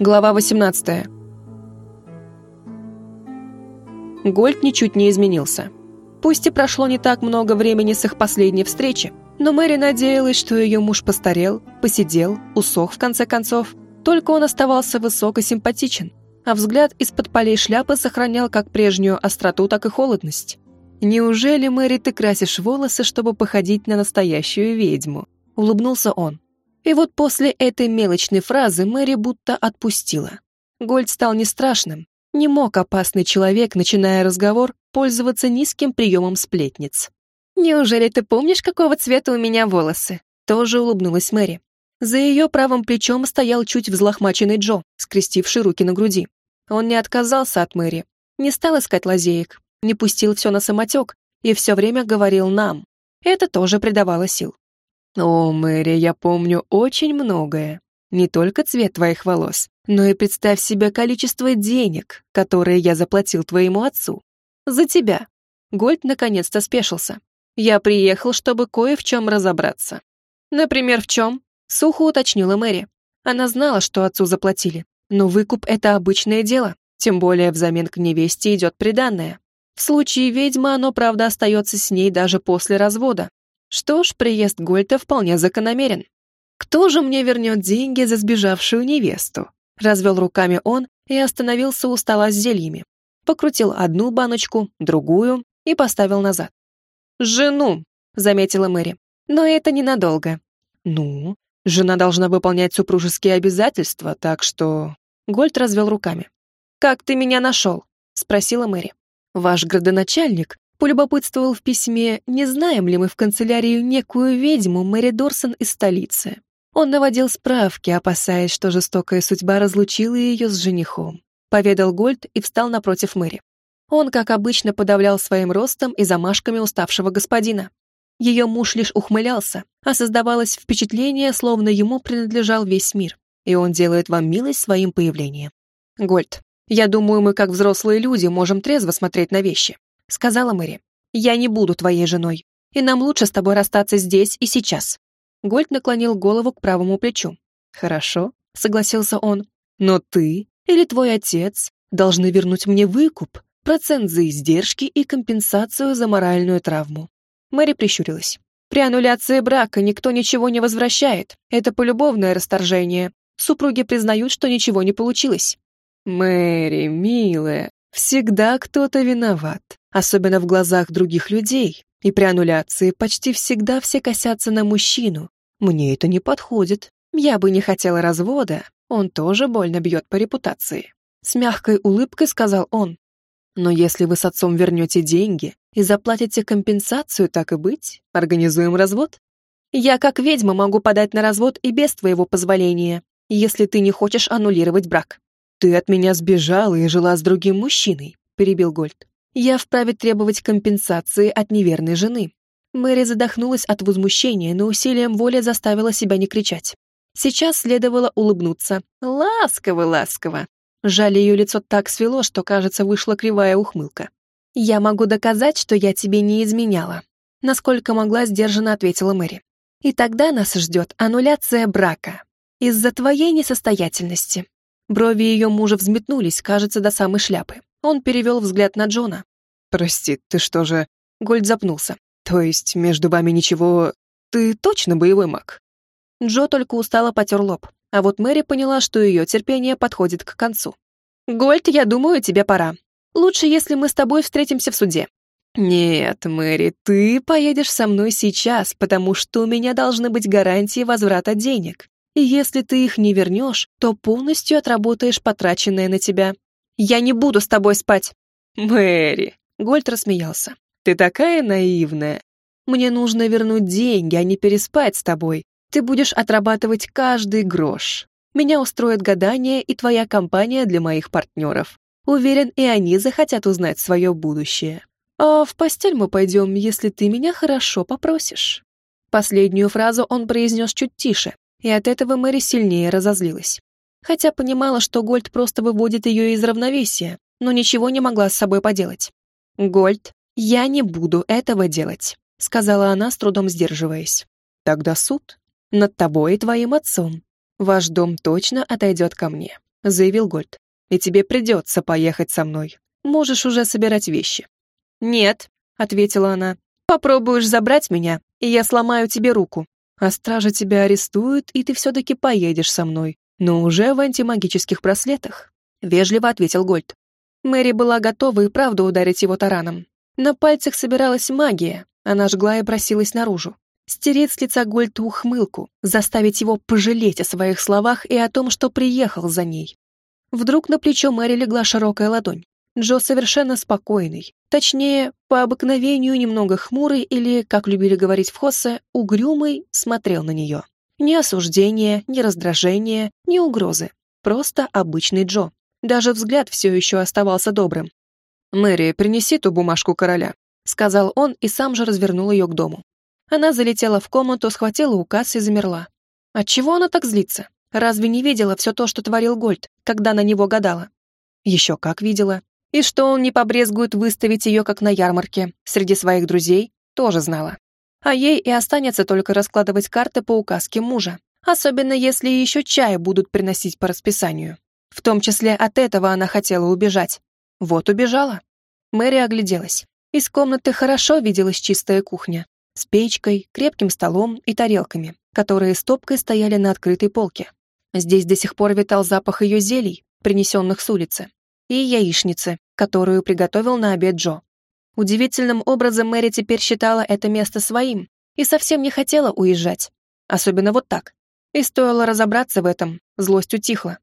Глава 18. Гольд ничуть не изменился. Пусть и прошло не так много времени с их последней встречи, но Мэри надеялась, что ее муж постарел, посидел, усох в конце концов. Только он оставался высок и симпатичен, а взгляд из-под полей шляпы сохранял как прежнюю остроту, так и холодность. «Неужели, Мэри, ты красишь волосы, чтобы походить на настоящую ведьму?» — улыбнулся он. И вот после этой мелочной фразы Мэри будто отпустила. Гольд стал не страшным. Не мог опасный человек, начиная разговор, пользоваться низким приемом сплетниц. «Неужели ты помнишь, какого цвета у меня волосы?» Тоже улыбнулась Мэри. За ее правым плечом стоял чуть взлохмаченный Джо, скрестивший руки на груди. Он не отказался от Мэри, не стал искать лазеек, не пустил все на самотек и все время говорил нам. Это тоже придавало сил. «О, Мэри, я помню очень многое. Не только цвет твоих волос, но и представь себе количество денег, которые я заплатил твоему отцу. За тебя». Гольд наконец-то спешился. «Я приехал, чтобы кое в чем разобраться». «Например, в чем?» — сухо уточнила Мэри. Она знала, что отцу заплатили, но выкуп — это обычное дело, тем более взамен к невесте идет приданное. В случае ведьмы оно, правда, остается с ней даже после развода, что ж, приезд Гольта вполне закономерен. Кто же мне вернет деньги за сбежавшую невесту? Развел руками он и остановился у стола с зельями. Покрутил одну баночку, другую и поставил назад. «Жену», — заметила Мэри. «Но это ненадолго». «Ну, жена должна выполнять супружеские обязательства, так что...» Гольд развел руками. «Как ты меня нашел?» — спросила Мэри. «Ваш градоначальник полюбопытствовал в письме, не знаем ли мы в канцелярию некую ведьму Мэри Дорсон из столицы. Он наводил справки, опасаясь, что жестокая судьба разлучила ее с женихом. Поведал Гольд и встал напротив Мэри. Он, как обычно, подавлял своим ростом и замашками уставшего господина. Ее муж лишь ухмылялся, а создавалось впечатление, словно ему принадлежал весь мир, и он делает вам милость своим появлением. Гольд, я думаю, мы, как взрослые люди, можем трезво смотреть на вещи сказала Мэри. «Я не буду твоей женой, и нам лучше с тобой расстаться здесь и сейчас». Гольд наклонил голову к правому плечу. «Хорошо», — согласился он. «Но ты или твой отец должны вернуть мне выкуп, процент за издержки и компенсацию за моральную травму». Мэри прищурилась. «При аннуляции брака никто ничего не возвращает. Это полюбовное расторжение. Супруги признают, что ничего не получилось». «Мэри, милая, всегда кто-то виноват особенно в глазах других людей, и при аннуляции почти всегда все косятся на мужчину. Мне это не подходит. Я бы не хотела развода, он тоже больно бьет по репутации. С мягкой улыбкой сказал он. Но если вы с отцом вернете деньги и заплатите компенсацию, так и быть, организуем развод. Я как ведьма могу подать на развод и без твоего позволения, если ты не хочешь аннулировать брак. Ты от меня сбежала и жила с другим мужчиной, перебил Гольд я вправе требовать компенсации от неверной жены. Мэри задохнулась от возмущения, но усилием воли заставила себя не кричать. Сейчас следовало улыбнуться. Ласково, ласково. Жаль, ее лицо так свело, что, кажется, вышла кривая ухмылка. «Я могу доказать, что я тебе не изменяла», насколько могла, сдержанно ответила Мэри. «И тогда нас ждет аннуляция брака. Из-за твоей несостоятельности». Брови ее мужа взметнулись, кажется, до самой шляпы. Он перевел взгляд на Джона. «Прости, ты что же...» Гольд запнулся. «То есть между вами ничего... Ты точно боевой маг?» Джо только устало потер лоб, а вот Мэри поняла, что ее терпение подходит к концу. «Гольд, я думаю, тебе пора. Лучше, если мы с тобой встретимся в суде». «Нет, Мэри, ты поедешь со мной сейчас, потому что у меня должны быть гарантии возврата денег. И если ты их не вернешь, то полностью отработаешь потраченное на тебя. Я не буду с тобой спать!» «Мэри!» — Гольд рассмеялся. «Ты такая наивная. Мне нужно вернуть деньги, а не переспать с тобой. Ты будешь отрабатывать каждый грош. Меня устроит гадание и твоя компания для моих партнеров. Уверен, и они захотят узнать свое будущее. А в постель мы пойдем, если ты меня хорошо попросишь». Последнюю фразу он произнес чуть тише, и от этого Мэри сильнее разозлилась хотя понимала, что Гольд просто выводит ее из равновесия, но ничего не могла с собой поделать. «Гольд, я не буду этого делать», — сказала она, с трудом сдерживаясь. «Тогда суд над тобой и твоим отцом. Ваш дом точно отойдет ко мне. — заявил Гольд. «И тебе придется поехать со мной. Можешь уже собирать вещи». «Нет», — ответила она. «Попробуешь забрать меня, и я сломаю тебе руку. А стража тебя арестует, и ты все-таки поедешь со мной, но уже в антимагических браслетах», — вежливо ответил Гольд. Мэри была готова и правда ударить его тараном. На пальцах собиралась магия, она жгла и просилась наружу. Стереть с лица Гольта ухмылку, заставить его пожалеть о своих словах и о том, что приехал за ней. Вдруг на плечо Мэри легла широкая ладонь. Джо совершенно спокойный, точнее, по обыкновению немного хмурый или, как любили говорить в Хоссе, угрюмый, смотрел на нее. Ни осуждения, ни раздражения, ни угрозы. Просто обычный Джо. Даже взгляд все еще оставался добрым. «Мэри, принеси ту бумажку короля», — сказал он и сам же развернул ее к дому. Она залетела в комнату, схватила указ и замерла. Отчего она так злится? Разве не видела все то, что творил Гольд, когда на него гадала? Еще как видела. И что он не побрезгует выставить ее, как на ярмарке, среди своих друзей, тоже знала. А ей и останется только раскладывать карты по указке мужа, особенно если еще чай будут приносить по расписанию. В том числе от этого она хотела убежать. Вот убежала. Мэри огляделась. Из комнаты хорошо виделась чистая кухня. С печкой, крепким столом и тарелками, которые стопкой стояли на открытой полке. Здесь до сих пор витал запах ее зелий, принесенных с улицы и яичницы, которую приготовил на обед Джо. Удивительным образом Мэри теперь считала это место своим и совсем не хотела уезжать. Особенно вот так. И стоило разобраться в этом, злость утихла.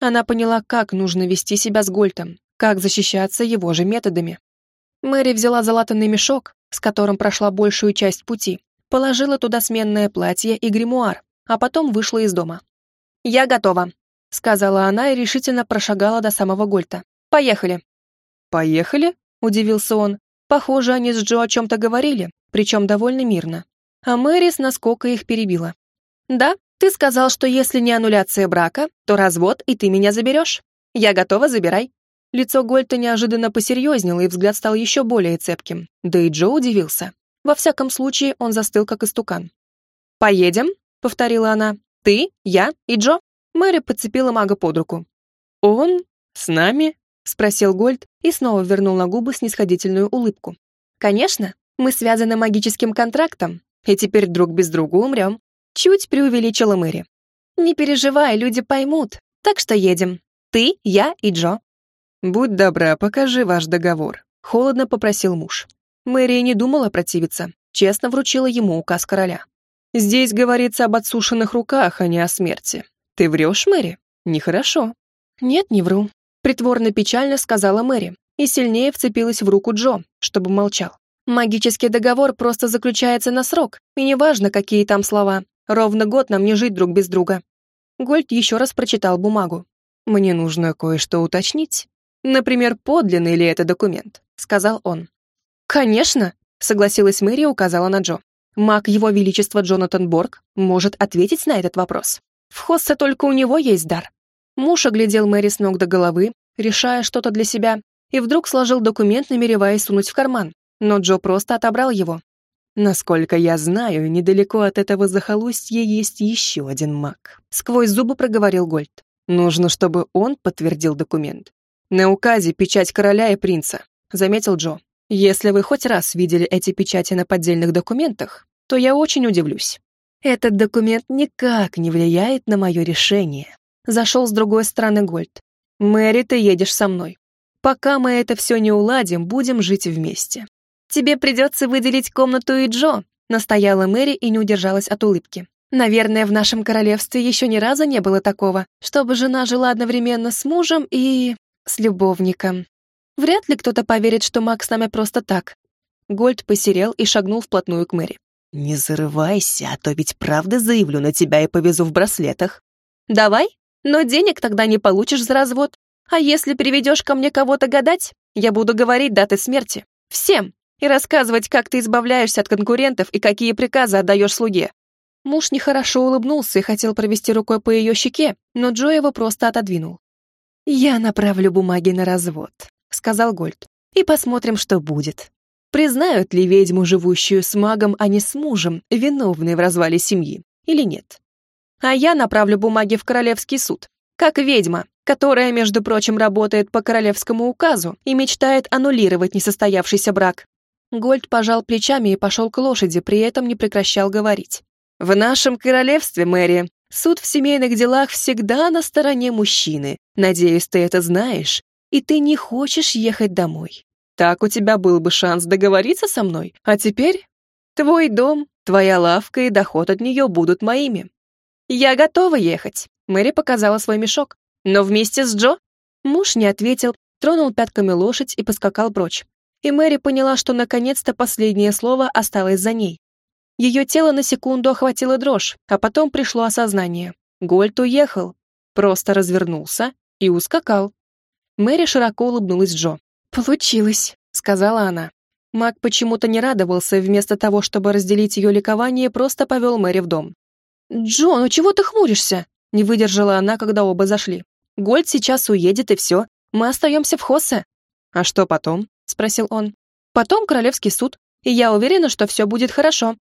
Она поняла, как нужно вести себя с Гольтом, как защищаться его же методами. Мэри взяла залатанный мешок, с которым прошла большую часть пути, положила туда сменное платье и гримуар, а потом вышла из дома. «Я готова», — сказала она и решительно прошагала до самого Гольта. «Поехали». «Поехали?» — удивился он. Похоже, они с Джо о чем-то говорили, причем довольно мирно. А Мэри с наскока их перебила. «Да, ты сказал, что если не аннуляция брака, то развод, и ты меня заберешь. Я готова, забирай». Лицо Гольта неожиданно посерьезнело, и взгляд стал еще более цепким. Да и Джо удивился. Во всяком случае, он застыл, как истукан. «Поедем?» — повторила она. «Ты, я и Джо?» Мэри подцепила мага под руку. «Он? С нами?» — спросил Гольд и снова вернул на губы снисходительную улыбку. «Конечно, мы связаны магическим контрактом, и теперь друг без друга умрем», — чуть преувеличила Мэри. «Не переживай, люди поймут, так что едем. Ты, я и Джо». «Будь добра, покажи ваш договор», — холодно попросил муж. Мэри не думала противиться, честно вручила ему указ короля. «Здесь говорится об отсушенных руках, а не о смерти. «Ты врешь, Мэри? Нехорошо». «Нет, не вру», — притворно-печально сказала Мэри и сильнее вцепилась в руку Джо, чтобы молчал. «Магический договор просто заключается на срок, и неважно, какие там слова. Ровно год нам не жить друг без друга». Гольд еще раз прочитал бумагу. «Мне нужно кое-что уточнить. Например, подлинный ли это документ?» — сказал он. «Конечно», — согласилась Мэри и указала на Джо. «Маг Его Величества Джонатан Борг может ответить на этот вопрос». В Хоссе только у него есть дар. Муж оглядел Мэри с ног до головы, решая что-то для себя, и вдруг сложил документ, намереваясь сунуть в карман. Но Джо просто отобрал его. «Насколько я знаю, недалеко от этого захолустья есть еще один маг», — сквозь зубы проговорил Гольд. «Нужно, чтобы он подтвердил документ». «На указе печать короля и принца», — заметил Джо. «Если вы хоть раз видели эти печати на поддельных документах, то я очень удивлюсь». Этот документ никак не влияет на мое решение. Зашел с другой стороны Гольд. Мэри, ты едешь со мной. Пока мы это все не уладим, будем жить вместе. Тебе придется выделить комнату и Джо, настояла Мэри и не удержалась от улыбки. Наверное, в нашем королевстве еще ни разу не было такого, чтобы жена жила одновременно с мужем и... с любовником. Вряд ли кто-то поверит, что Макс с нами просто так. Гольд посерел и шагнул вплотную к Мэри. «Не зарывайся, а то ведь правда заявлю на тебя и повезу в браслетах». «Давай, но денег тогда не получишь за развод. А если приведешь ко мне кого-то гадать, я буду говорить даты смерти. Всем. И рассказывать, как ты избавляешься от конкурентов и какие приказы отдаешь слуге». Муж нехорошо улыбнулся и хотел провести рукой по ее щеке, но Джо его просто отодвинул. «Я направлю бумаги на развод», — сказал Гольд. «И посмотрим, что будет. Признают ли ведьму, живущую с магом, а не с мужем, виновной в развале семьи, или нет? А я направлю бумаги в Королевский суд. Как ведьма, которая, между прочим, работает по королевскому указу и мечтает аннулировать несостоявшийся брак. Гольд пожал плечами и пошел к лошади, при этом не прекращал говорить. «В нашем королевстве, Мэри, суд в семейных делах всегда на стороне мужчины. Надеюсь, ты это знаешь, и ты не хочешь ехать домой. Так у тебя был бы шанс договориться со мной, а теперь твой дом, твоя лавка и доход от нее будут моими. Я готова ехать. Мэри показала свой мешок. Но вместе с Джо? Муж не ответил, тронул пятками лошадь и поскакал прочь. И Мэри поняла, что наконец-то последнее слово осталось за ней. Ее тело на секунду охватило дрожь, а потом пришло осознание. Гольд уехал, просто развернулся и ускакал. Мэри широко улыбнулась Джо. «Получилось», — сказала она. Мак почему-то не радовался, вместо того, чтобы разделить ее ликование, просто повел Мэри в дом. «Джо, ну чего ты хмуришься?» Не выдержала она, когда оба зашли. «Гольд сейчас уедет, и все. Мы остаемся в Хоссе». «А что потом?» — спросил он. «Потом Королевский суд, и я уверена, что все будет хорошо».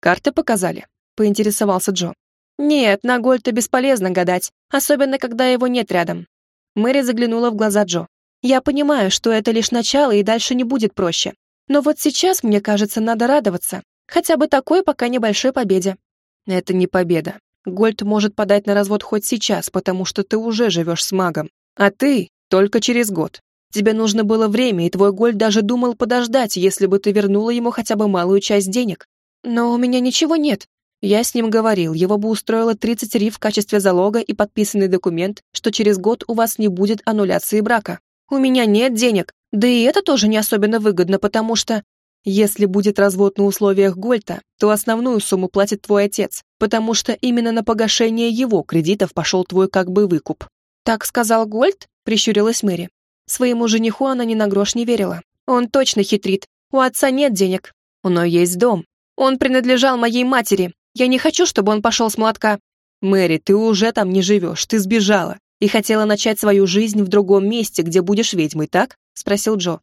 «Карты показали», — поинтересовался Джо. «Нет, на Гольта бесполезно гадать, особенно когда его нет рядом». Мэри заглянула в глаза Джо. «Я понимаю, что это лишь начало и дальше не будет проще. Но вот сейчас, мне кажется, надо радоваться. Хотя бы такой пока небольшой победе». «Это не победа. Гольд может подать на развод хоть сейчас, потому что ты уже живешь с магом. А ты только через год. Тебе нужно было время, и твой Гольд даже думал подождать, если бы ты вернула ему хотя бы малую часть денег. Но у меня ничего нет. Я с ним говорил, его бы устроило 30 ри в качестве залога и подписанный документ, что через год у вас не будет аннуляции брака. У меня нет денег, да и это тоже не особенно выгодно, потому что... Если будет развод на условиях Гольта, то основную сумму платит твой отец, потому что именно на погашение его кредитов пошел твой как бы выкуп. Так сказал Гольт? Прищурилась Мэри. Своему жениху она ни на грош не верила. Он точно хитрит. У отца нет денег. Но есть дом. Он принадлежал моей матери. Я не хочу, чтобы он пошел с молотка. Мэри, ты уже там не живешь, ты сбежала. И хотела начать свою жизнь в другом месте, где будешь ведьмой, так? Спросил Джо.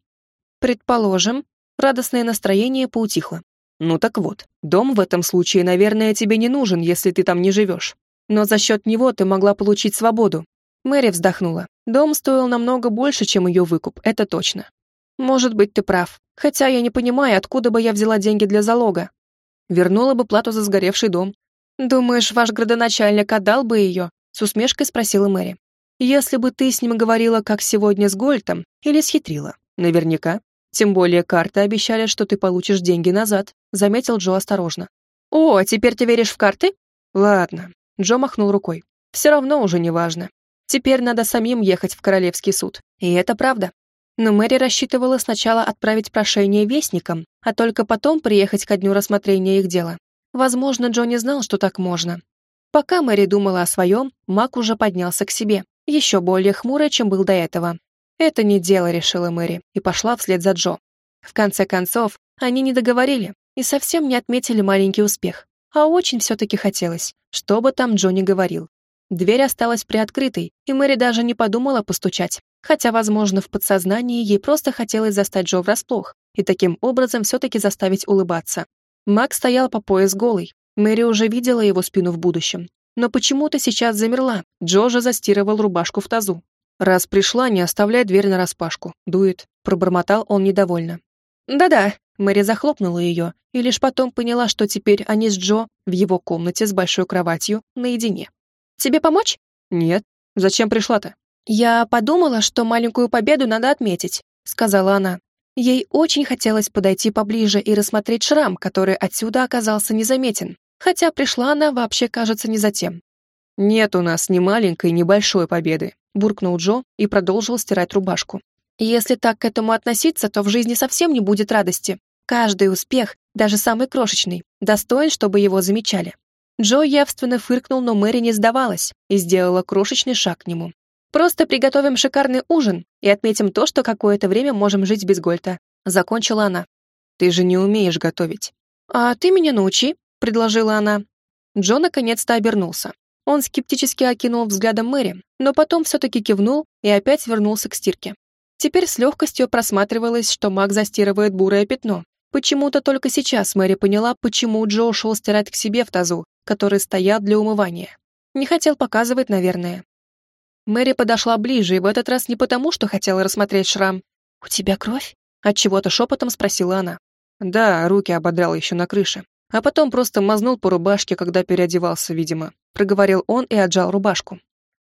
Предположим. Радостное настроение поутихло. Ну так вот, дом в этом случае, наверное, тебе не нужен, если ты там не живешь. Но за счет него ты могла получить свободу. Мэри вздохнула. Дом стоил намного больше, чем ее выкуп, это точно. Может быть, ты прав. Хотя я не понимаю, откуда бы я взяла деньги для залога. Вернула бы плату за сгоревший дом. Думаешь, ваш градоначальник отдал бы ее? С усмешкой спросила Мэри. Если бы ты с ним говорила, как сегодня с Гольтом, или схитрила. Наверняка. Тем более карты обещали, что ты получишь деньги назад», — заметил Джо осторожно. «О, теперь ты веришь в карты?» «Ладно», — Джо махнул рукой. «Все равно уже не важно. Теперь надо самим ехать в Королевский суд. И это правда. Но Мэри рассчитывала сначала отправить прошение вестникам, а только потом приехать ко дню рассмотрения их дела. Возможно, Джо не знал, что так можно. Пока Мэри думала о своем, Мак уже поднялся к себе, еще более хмурый, чем был до этого. Это не дело, решила Мэри, и пошла вслед за Джо. В конце концов, они не договорили и совсем не отметили маленький успех. А очень все-таки хотелось, что бы там Джо ни говорил. Дверь осталась приоткрытой, и Мэри даже не подумала постучать, хотя, возможно, в подсознании ей просто хотелось застать Джо врасплох и таким образом все-таки заставить улыбаться. Мак стоял по пояс голый. Мэри уже видела его спину в будущем. Но почему-то сейчас замерла. Джо же застирывал рубашку в тазу. «Раз пришла, не оставляй дверь нараспашку. Дует», — пробормотал он недовольно. «Да-да», — Мэри захлопнула ее, и лишь потом поняла, что теперь они с Джо в его комнате с большой кроватью наедине. «Тебе помочь?» «Нет. Зачем пришла-то?» «Я подумала, что маленькую победу надо отметить», — сказала она. Ей очень хотелось подойти поближе и рассмотреть шрам, который отсюда оказался незаметен, хотя пришла она вообще, кажется, не за тем. «Нет у нас ни маленькой, ни большой победы», буркнул Джо и продолжил стирать рубашку. Если так к этому относиться, то в жизни совсем не будет радости. Каждый успех, даже самый крошечный, достоин, чтобы его замечали. Джо явственно фыркнул, но Мэри не сдавалась и сделала крошечный шаг к нему. «Просто приготовим шикарный ужин и отметим то, что какое-то время можем жить без Гольта», — закончила она. «Ты же не умеешь готовить». «А ты меня научи», — предложила она. Джо наконец-то обернулся. Он скептически окинул взглядом Мэри, но потом все-таки кивнул и опять вернулся к стирке. Теперь с легкостью просматривалось, что маг застирывает бурое пятно. Почему-то только сейчас Мэри поняла, почему Джо ушел стирать к себе в тазу, который стоял для умывания. Не хотел показывать, наверное. Мэри подошла ближе, и в этот раз не потому, что хотела рассмотреть шрам. «У тебя кровь?» Отчего-то шепотом спросила она. Да, руки ободрал еще на крыше. А потом просто мазнул по рубашке, когда переодевался, видимо. Проговорил он и отжал рубашку.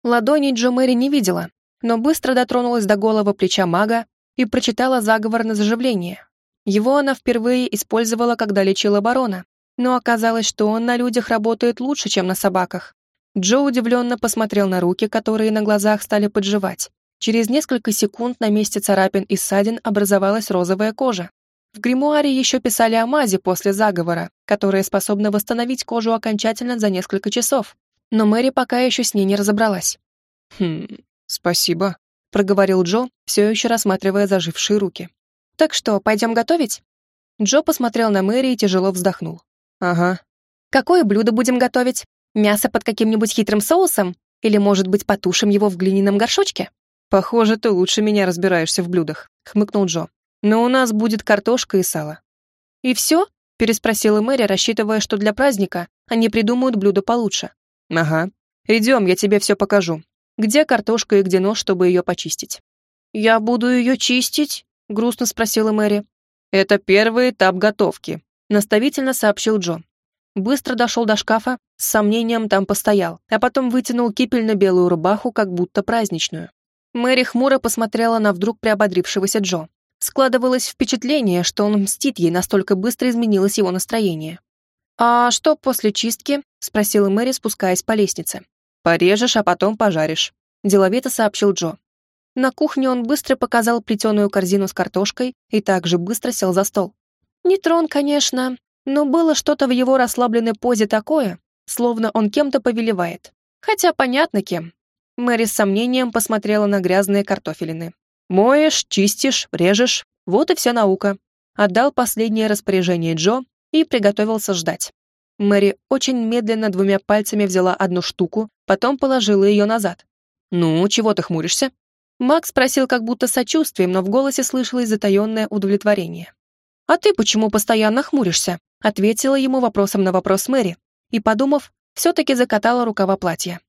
Ладони Джо Мэри не видела, но быстро дотронулась до голого плеча мага и прочитала заговор на заживление. Его она впервые использовала, когда лечила барона, но оказалось, что он на людях работает лучше, чем на собаках. Джо удивленно посмотрел на руки, которые на глазах стали подживать. Через несколько секунд на месте царапин и ссадин образовалась розовая кожа. В гримуаре еще писали о мазе после заговора, которая способна восстановить кожу окончательно за несколько часов. Но Мэри пока еще с ней не разобралась. «Хм, спасибо», — проговорил Джо, все еще рассматривая зажившие руки. «Так что, пойдем готовить?» Джо посмотрел на Мэри и тяжело вздохнул. «Ага». «Какое блюдо будем готовить? Мясо под каким-нибудь хитрым соусом? Или, может быть, потушим его в глиняном горшочке?» «Похоже, ты лучше меня разбираешься в блюдах», — хмыкнул Джо. «Но у нас будет картошка и сало». «И все?» — переспросила Мэри, рассчитывая, что для праздника они придумают блюдо получше. «Ага. Идем, я тебе все покажу. Где картошка и где нож, чтобы ее почистить?» «Я буду ее чистить?» — грустно спросила Мэри. «Это первый этап готовки», — наставительно сообщил Джо. Быстро дошел до шкафа, с сомнением там постоял, а потом вытянул кипель на белую рубаху, как будто праздничную. Мэри хмуро посмотрела на вдруг приободрившегося Джо. Складывалось впечатление, что он мстит ей, настолько быстро изменилось его настроение. «А что после чистки?» — спросила Мэри, спускаясь по лестнице. «Порежешь, а потом пожаришь», — деловито сообщил Джо. На кухне он быстро показал плетеную корзину с картошкой и также быстро сел за стол. Не трон, конечно, но было что-то в его расслабленной позе такое, словно он кем-то повелевает. Хотя понятно кем. Мэри с сомнением посмотрела на грязные картофелины. «Моешь, чистишь, режешь. Вот и вся наука». Отдал последнее распоряжение Джо и приготовился ждать. Мэри очень медленно двумя пальцами взяла одну штуку, потом положила ее назад. «Ну, чего ты хмуришься?» Макс спросил как будто сочувствием, но в голосе слышалось затаенное удовлетворение. «А ты почему постоянно хмуришься?» ответила ему вопросом на вопрос Мэри и, подумав, все-таки закатала рукава платья.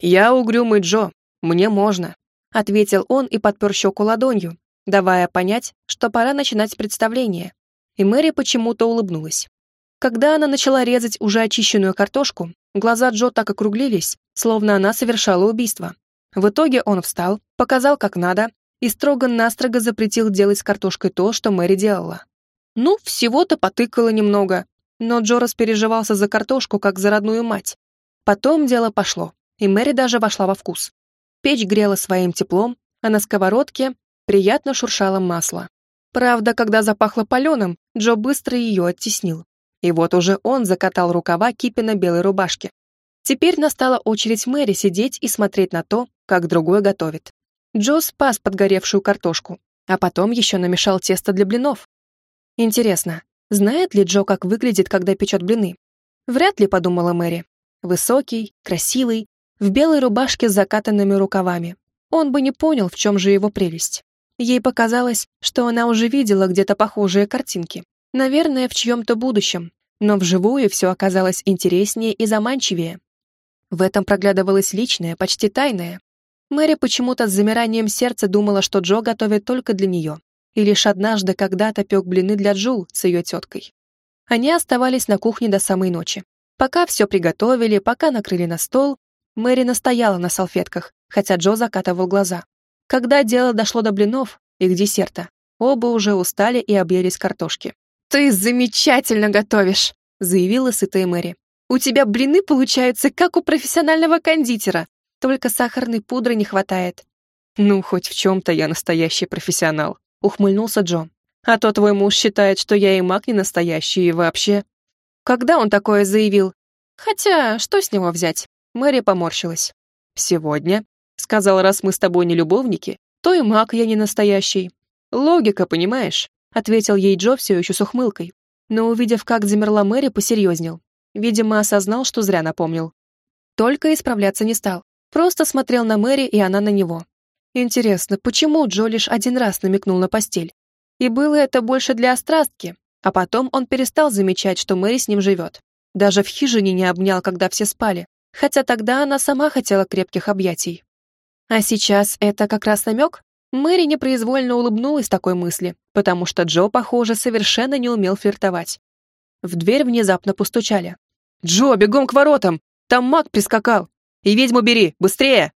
«Я угрюмый Джо, мне можно», — ответил он и подпер щеку ладонью, давая понять, что пора начинать представление. И Мэри почему-то улыбнулась. Когда она начала резать уже очищенную картошку, глаза Джо так округлились, словно она совершала убийство. В итоге он встал, показал как надо и строго-настрого запретил делать с картошкой то, что Мэри делала. Ну, всего-то потыкала немного, но Джо распереживался за картошку, как за родную мать. Потом дело пошло и Мэри даже вошла во вкус. Печь грела своим теплом, а на сковородке приятно шуршало масло. Правда, когда запахло паленым, Джо быстро ее оттеснил. И вот уже он закатал рукава Кипина белой рубашки. Теперь настала очередь Мэри сидеть и смотреть на то, как другой готовит. Джо спас подгоревшую картошку, а потом еще намешал тесто для блинов. Интересно, знает ли Джо, как выглядит, когда печет блины? Вряд ли, подумала Мэри. Высокий, красивый, в белой рубашке с закатанными рукавами. Он бы не понял, в чем же его прелесть. Ей показалось, что она уже видела где-то похожие картинки. Наверное, в чьем-то будущем. Но вживую все оказалось интереснее и заманчивее. В этом проглядывалось личное, почти тайное. Мэри почему-то с замиранием сердца думала, что Джо готовит только для нее. И лишь однажды когда-то пек блины для Джул с ее теткой. Они оставались на кухне до самой ночи. Пока все приготовили, пока накрыли на стол, Мэри настояла на салфетках, хотя Джо закатывал глаза. Когда дело дошло до блинов, их десерта, оба уже устали и объелись картошки. «Ты замечательно готовишь!» — заявила сытая Мэри. «У тебя блины получаются, как у профессионального кондитера, только сахарной пудры не хватает». «Ну, хоть в чем-то я настоящий профессионал», — ухмыльнулся Джо. «А то твой муж считает, что я и маг не настоящий, и вообще...» «Когда он такое заявил?» «Хотя, что с него взять? Мэри поморщилась. «Сегодня?» Сказал, раз мы с тобой не любовники, то и маг я не настоящий. Логика, понимаешь? Ответил ей Джо все еще с ухмылкой. Но увидев, как замерла Мэри, посерьезнел. Видимо, осознал, что зря напомнил. Только исправляться не стал. Просто смотрел на Мэри, и она на него. Интересно, почему Джо лишь один раз намекнул на постель? И было это больше для острастки, а потом он перестал замечать, что Мэри с ним живет. Даже в хижине не обнял, когда все спали, хотя тогда она сама хотела крепких объятий. А сейчас это как раз намек? Мэри непроизвольно улыбнулась такой мысли, потому что Джо, похоже, совершенно не умел флиртовать. В дверь внезапно постучали. «Джо, бегом к воротам! Там маг прискакал! И ведьму бери, быстрее!»